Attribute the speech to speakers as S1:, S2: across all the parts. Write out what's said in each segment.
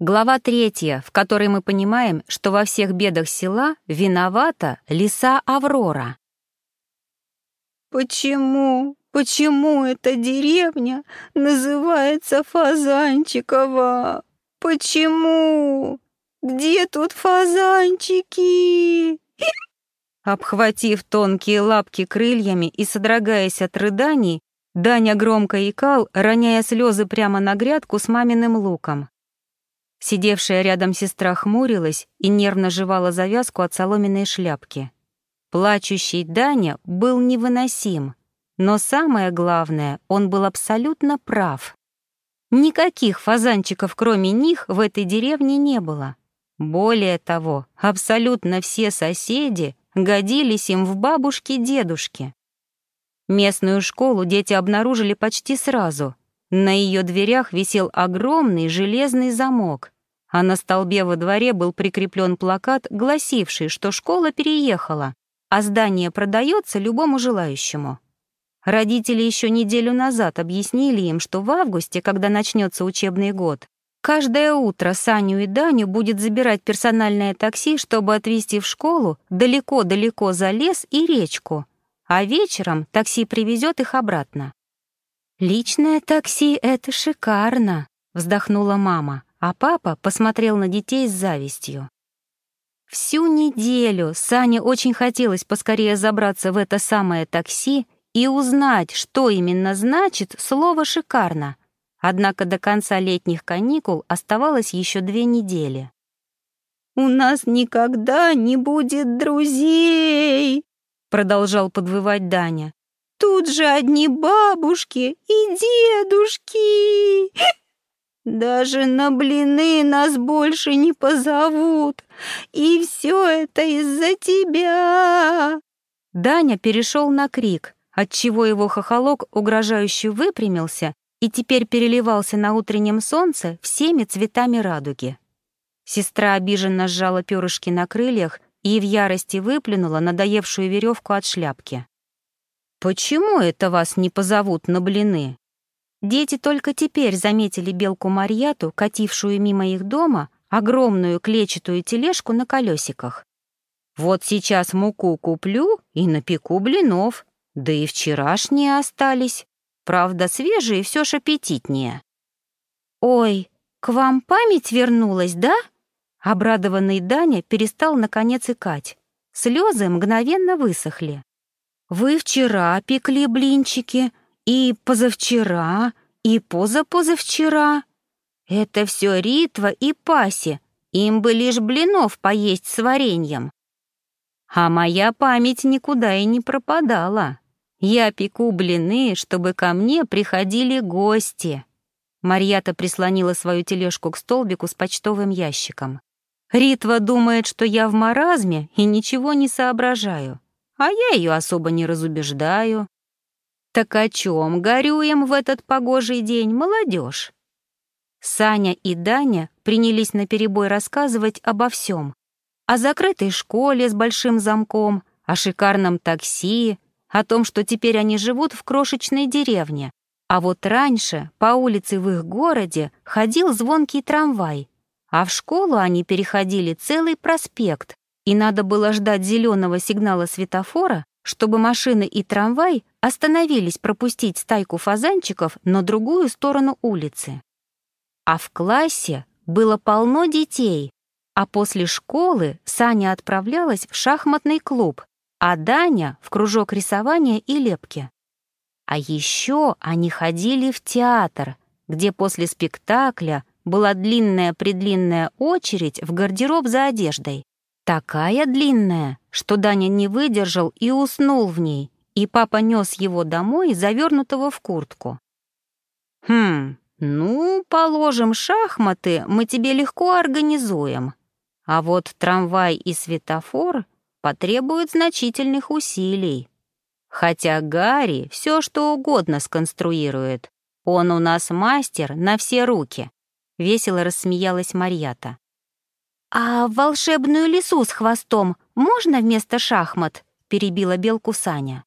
S1: Глава третья, в которой мы понимаем, что во всех бедах села виновата лиса Аврора.
S2: «Почему, почему эта деревня называется Фазанчикова? Почему? Где тут фазанчики?»
S1: Обхватив тонкие лапки крыльями и содрогаясь от рыданий, Даня громко икал, роняя слезы прямо на грядку с маминым луком. Сидевшая рядом сестра хмурилась и нервно жевала завязку от соломенной шляпки. Плачущий Даня был невыносим, но самое главное, он был абсолютно прав. Никаких фазанчиков, кроме них, в этой деревне не было. Более того, абсолютно все соседи годились им в бабушки-дедушки. Местную школу дети обнаружили почти сразу. На ее дверях висел огромный железный замок, а на столбе во дворе был прикреплен плакат, гласивший, что школа переехала, а здание продается любому желающему. Родители еще неделю назад объяснили им, что в августе, когда начнется учебный год, Каждое утро Саню и Даню будет забирать персональное такси, чтобы отвезти в школу далеко-далеко за лес и речку, а вечером такси привезет их обратно. «Личное такси — это шикарно», — вздохнула мама, а папа посмотрел на детей с завистью. Всю неделю Сане очень хотелось поскорее забраться в это самое такси и узнать, что именно значит слово «шикарно», Однако до конца летних каникул оставалось еще две недели.
S2: «У нас никогда не будет друзей!» Продолжал подвывать Даня. «Тут же одни бабушки и дедушки!» Даже на блины нас больше не позовут. И все это из-за тебя.
S1: Даня перешел на крик, отчего его хохолок угрожающе выпрямился и теперь переливался на утреннем солнце всеми цветами радуги. Сестра обиженно сжала перышки на крыльях и в ярости выплюнула надоевшую веревку от шляпки. «Почему это вас не позовут на блины?» Дети только теперь заметили белку Марьяту, катившую мимо их дома, огромную клетчатую тележку на колесиках. «Вот сейчас муку куплю и напеку блинов, да и вчерашние остались. Правда, свежие все ж аппетитнее. «Ой, к вам память вернулась, да?» Обрадованный Даня перестал наконец икать. Слезы мгновенно высохли. «Вы вчера пекли блинчики, и позавчера, и позапозавчера. Это все Ритва и Паси, им бы лишь блинов поесть с вареньем. А моя память никуда и не пропадала. Я пеку блины, чтобы ко мне приходили гости. Марьята прислонила свою тележку к столбику с почтовым ящиком. Ритва думает, что я в маразме и ничего не соображаю, а я ее особо не разубеждаю. Так о чем горюем в этот погожий день, молодежь? Саня и Даня принялись наперебой рассказывать обо всем. О закрытой школе с большим замком, о шикарном такси, о том, что теперь они живут в крошечной деревне, а вот раньше по улице в их городе ходил звонкий трамвай, а в школу они переходили целый проспект, и надо было ждать зеленого сигнала светофора, чтобы машины и трамвай остановились пропустить стайку фазанчиков на другую сторону улицы. А в классе было полно детей, а после школы Саня отправлялась в шахматный клуб, а Даня — в кружок рисования и лепки. А еще они ходили в театр, где после спектакля была длинная-предлинная очередь в гардероб за одеждой. Такая длинная, что Даня не выдержал и уснул в ней, и папа нес его домой, завернутого в куртку. «Хм, ну, положим, шахматы мы тебе легко организуем. А вот трамвай и светофор потребует значительных усилий. Хотя Гарри все что угодно сконструирует. Он у нас мастер на все руки. Весело рассмеялась Марьята. «А волшебную лису с хвостом можно вместо шахмат?» — перебила белку Саня.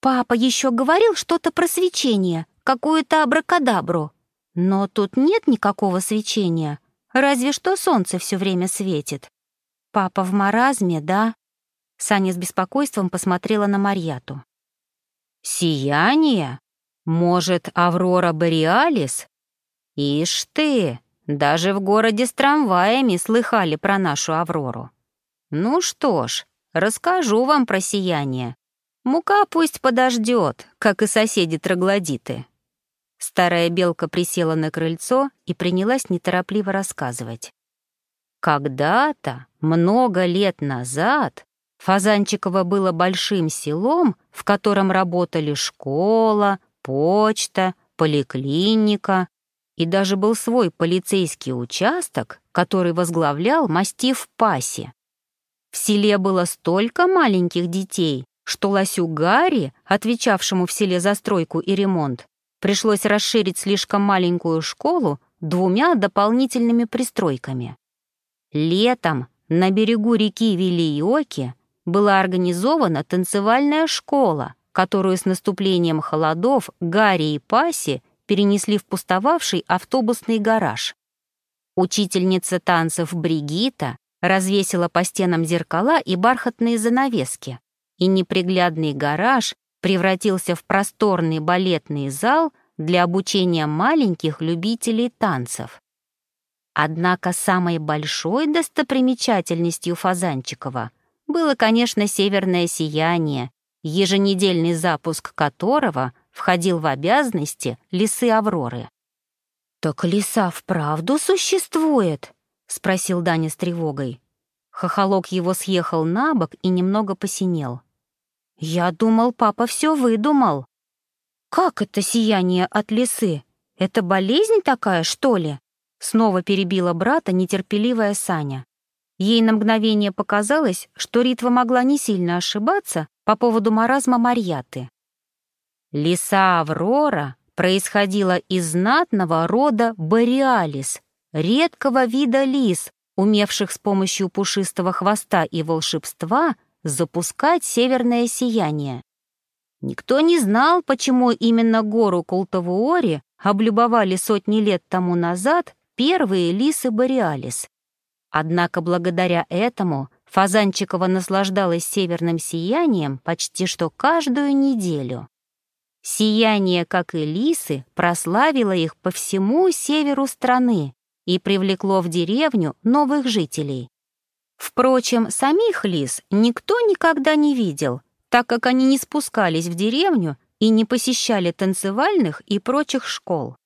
S1: «Папа еще говорил что-то про свечение, какую-то абракадабру. Но тут нет никакого свечения. разве что солнце все время светит. Папа в маразме, да? Саня с беспокойством посмотрела на Марьяту.
S2: «Сияние? Может, Аврора Бориалис? Ишь ты, даже в городе с трамваями слыхали про нашу Аврору. Ну что ж, расскажу вам про сияние. Мука пусть подождет, как и соседи троглодиты». Старая белка присела на крыльцо и принялась неторопливо рассказывать. Когда-то, много лет назад, Фазанчиково было большим селом, в котором работали школа, почта, поликлиника, и даже был свой полицейский участок, который возглавлял мастиф Паси. В селе было столько маленьких детей, что Лосю Гарри, отвечавшему в селе за стройку и ремонт, пришлось расширить слишком маленькую школу двумя дополнительными пристройками. Летом на берегу реки Вилиоки была организована танцевальная школа, которую с наступлением холодов Гарри и Паси перенесли в пустовавший автобусный гараж. Учительница танцев Бригита развесила по стенам зеркала и бархатные занавески, и неприглядный гараж превратился в просторный балетный зал для обучения маленьких любителей танцев. Однако самой большой достопримечательностью Фазанчикова было, конечно, северное сияние, еженедельный запуск которого входил в обязанности лисы Авроры.
S1: «Так лиса вправду существует?» — спросил Даня с тревогой. Хохолок его съехал на бок и немного посинел. «Я думал, папа все выдумал». «Как это сияние от лисы? Это болезнь такая, что ли?» Снова перебила брата нетерпеливая Саня. Ей на мгновение показалось, что Ритва могла не сильно ошибаться по поводу маразма Марьяты.
S2: Лиса Аврора происходила из знатного рода Бориалис, редкого вида лис, умевших с помощью пушистого хвоста и волшебства запускать северное сияние. Никто не знал, почему именно гору Култавуори облюбовали сотни лет тому назад первые лисы Бориалис. Однако благодаря этому Фазанчикова наслаждалась северным сиянием почти что каждую неделю. Сияние, как и лисы, прославило их по всему северу страны и привлекло в деревню новых жителей. Впрочем, самих лис никто никогда не видел, так как они не спускались в деревню и не посещали танцевальных и прочих школ.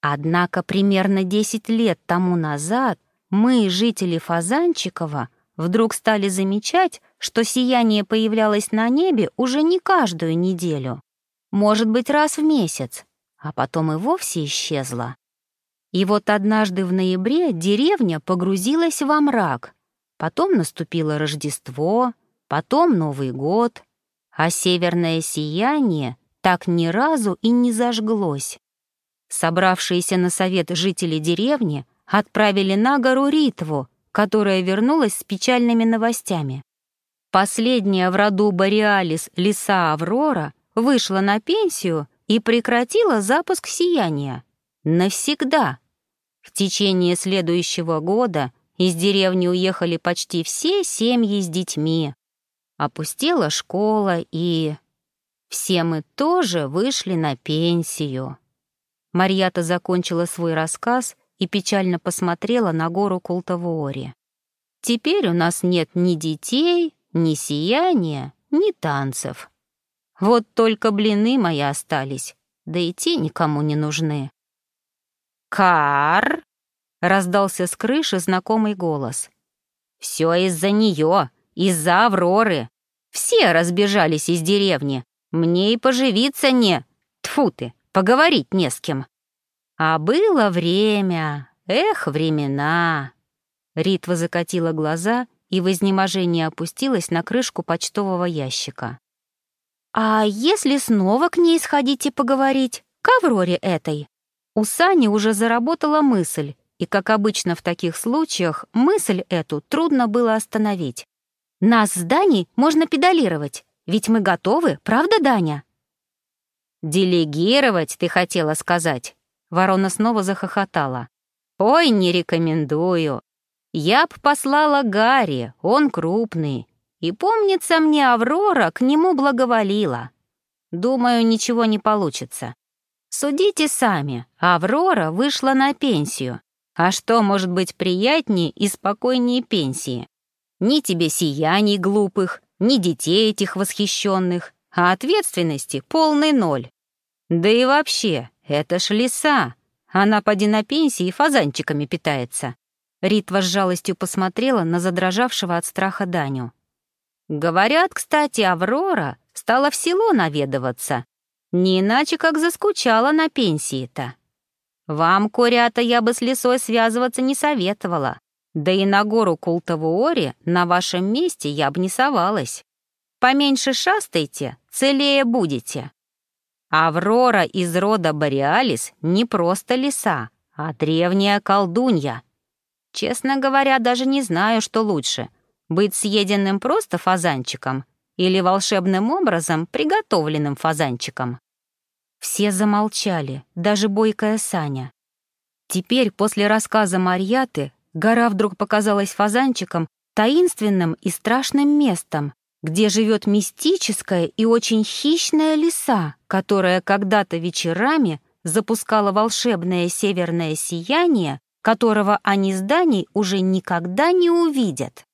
S2: Однако примерно 10 лет тому назад мы, жители Фазанчикова, вдруг стали замечать, что сияние появлялось на небе уже не каждую неделю, может быть, раз в месяц, а потом и вовсе исчезло. И вот однажды в ноябре деревня погрузилась во мрак, потом наступило Рождество, потом Новый год, а северное сияние так ни разу и не зажглось. Собравшиеся на совет жители деревни отправили на гору Ритву, которая вернулась с печальными новостями. Последняя в роду Бориалис лиса Аврора вышла на пенсию и прекратила запуск сияния. Навсегда. В течение следующего года из деревни уехали почти все семьи с детьми. Опустела школа и... Все мы тоже вышли на пенсию. Марьята закончила свой рассказ и печально посмотрела на гору Култавуори. «Теперь у нас нет ни детей, ни сияния, ни танцев. Вот только блины мои остались, да и те никому не нужны». «Кар!» — раздался с крыши знакомый голос. «Все из-за нее, из-за Авроры. Все разбежались из деревни. Мне и поживиться не... Тфу ты, поговорить не с кем». А было время, эх, времена. Ритва закатила глаза и в изнеможении опустилась на крышку почтового ящика. «А если снова к ней сходить и поговорить, к Авроре этой?» У Сани уже заработала мысль, и, как обычно в таких случаях, мысль эту трудно было остановить. «Нас с Даней можно педалировать, ведь мы готовы, правда, Даня?» «Делегировать, ты хотела сказать?» Ворона снова захохотала. Ой, не рекомендую. Я б послала Гарри, он крупный. И помнится мне, Аврора к нему благоволила. Думаю, ничего не получится. Судите сами, Аврора вышла на пенсию. А что может быть приятнее и спокойнее пенсии? Ни тебе сияний глупых, ни детей этих восхищенных, а ответственности полный ноль. Да и вообще, это ж лиса. Она поди на пенсии фазанчиками питается. Ритва с жалостью посмотрела на задрожавшего от страха Даню. Говорят, кстати, Аврора стала в село наведываться. Не иначе, как заскучала на пенсии-то. Вам, Корята, я бы с лесой связываться не советовала. Да и на гору Култовуори на вашем месте я бы не совалась. Поменьше шастайте, целее будете. Аврора из рода Бореалис не просто лиса, а древняя колдунья. Честно говоря, даже не знаю, что лучше — быть съеденным просто фазанчиком или волшебным образом приготовленным фазанчиком. Все замолчали, даже бойкая Саня. Теперь, после рассказа Марьяты, гора вдруг показалась фазанчиком таинственным и страшным местом, где живет мистическая и очень хищная лиса, которая когда-то вечерами запускала волшебное северное сияние, которого они с Даней уже никогда не увидят.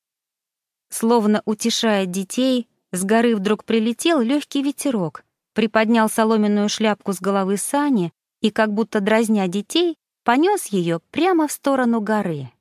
S2: Словно утешая детей, с горы вдруг прилетел легкий ветерок, приподнял соломенную шляпку с головы Сани и, как будто дразня детей, понес ее прямо в сторону горы.